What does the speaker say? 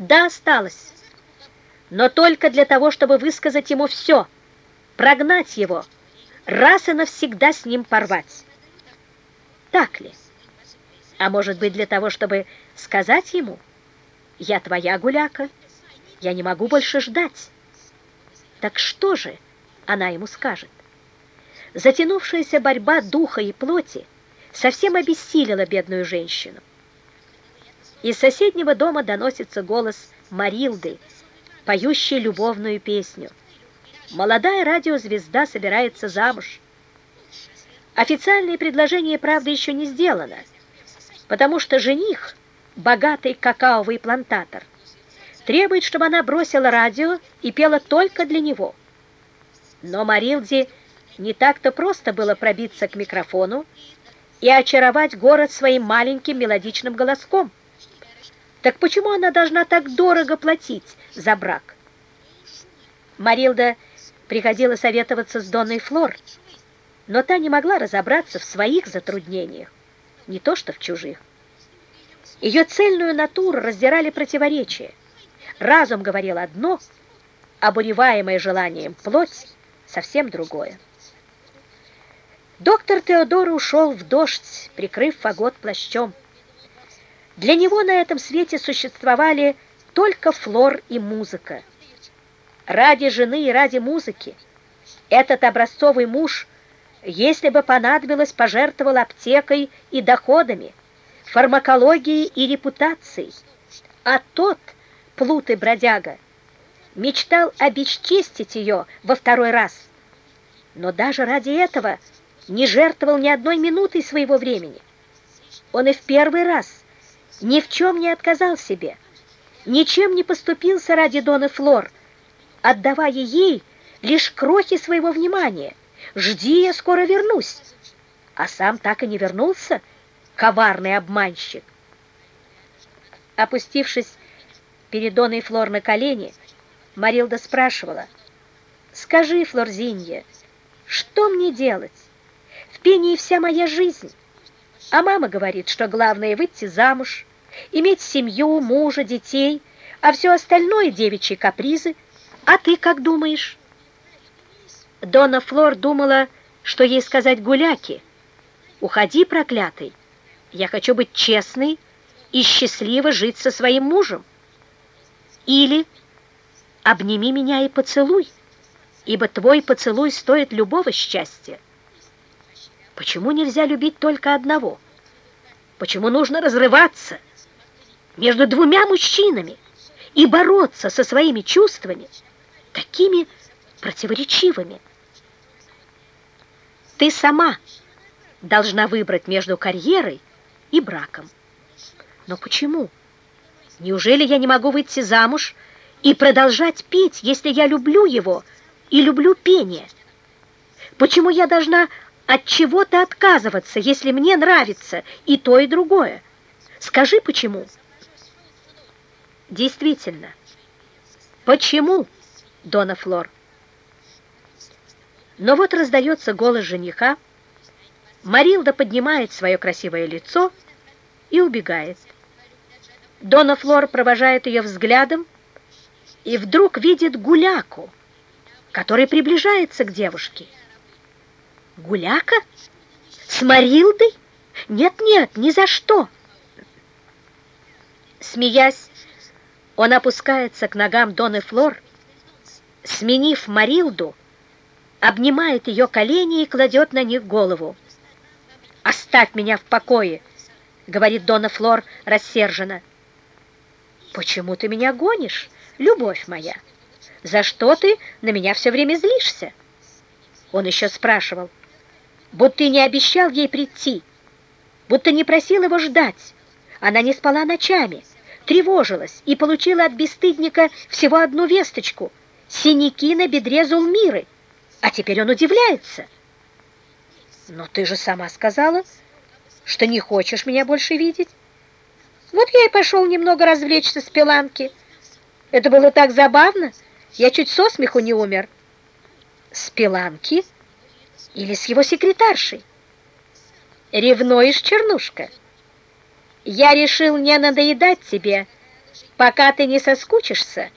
Да, осталось. Но только для того, чтобы высказать ему все, прогнать его, раз и навсегда с ним порвать. Так ли? А может быть, для того, чтобы сказать ему, «Я твоя гуляка, я не могу больше ждать». Так что же она ему скажет? Затянувшаяся борьба духа и плоти совсем обессилила бедную женщину. Из соседнего дома доносится голос Марилды, поющей любовную песню. Молодая радиозвезда собирается замуж. Официальное предложение, правда, еще не сделано, потому что жених, богатый какаовый плантатор, требует, чтобы она бросила радио и пела только для него. Но Марилде не так-то просто было пробиться к микрофону и очаровать город своим маленьким мелодичным голоском. Так почему она должна так дорого платить за брак? Марилда приходила советоваться с Донной Флор, но та не могла разобраться в своих затруднениях, не то что в чужих. Ее цельную натуру раздирали противоречия. Разум говорил одно, обуреваемое желанием плоть совсем другое. Доктор Теодор ушел в дождь, прикрыв фагот плащом. Для него на этом свете существовали только флор и музыка. Ради жены и ради музыки этот образцовый муж, если бы понадобилось, пожертвовал аптекой и доходами, фармакологией и репутацией. А тот, плут и бродяга, мечтал обесчестить ее во второй раз. Но даже ради этого – не жертвовал ни одной минутой своего времени. Он и в первый раз ни в чем не отказал себе, ничем не поступился ради Доны Флор, отдавая ей лишь крохи своего внимания. «Жди, я скоро вернусь!» А сам так и не вернулся, коварный обманщик. Опустившись перед Доной Флор на колени, Марилда спрашивала, «Скажи, Флорзинья, что мне делать?» В пении вся моя жизнь. А мама говорит, что главное выйти замуж, иметь семью, мужа, детей, а все остальное девичьи капризы. А ты как думаешь? Дона Флор думала, что ей сказать гуляки. Уходи, проклятый. Я хочу быть честной и счастливо жить со своим мужем. Или обними меня и поцелуй, ибо твой поцелуй стоит любого счастья. Почему нельзя любить только одного? Почему нужно разрываться между двумя мужчинами и бороться со своими чувствами, такими противоречивыми? Ты сама должна выбрать между карьерой и браком. Но почему? Неужели я не могу выйти замуж и продолжать петь, если я люблю его и люблю пение? Почему я должна от чего-то отказываться, если мне нравится и то, и другое. Скажи, почему? Действительно. Почему, Дона Флор? Но вот раздается голос жениха, Марилда поднимает свое красивое лицо и убегает. Дона Флор провожает ее взглядом и вдруг видит гуляку, который приближается к девушке. Гуляка? С Марилдой? Нет-нет, ни за что. Смеясь, он опускается к ногам Доны Флор, сменив Марилду, обнимает ее колени и кладет на них голову. «Оставь меня в покое!» — говорит Дона Флор рассерженно. «Почему ты меня гонишь, любовь моя? За что ты на меня все время злишься?» Он еще спрашивал, будто не обещал ей прийти, будто не просил его ждать. Она не спала ночами, тревожилась и получила от бесстыдника всего одну весточку — синяки на бедре Зулмиры. А теперь он удивляется. «Но ты же сама сказала, что не хочешь меня больше видеть. Вот я и пошел немного развлечься с пиланки. Это было так забавно, я чуть со смеху не умер». «С пиланки?» или с его секретаршей. Ревнуешь, Чернушка? Я решил не надоедать тебе, Пока ты не соскучишься,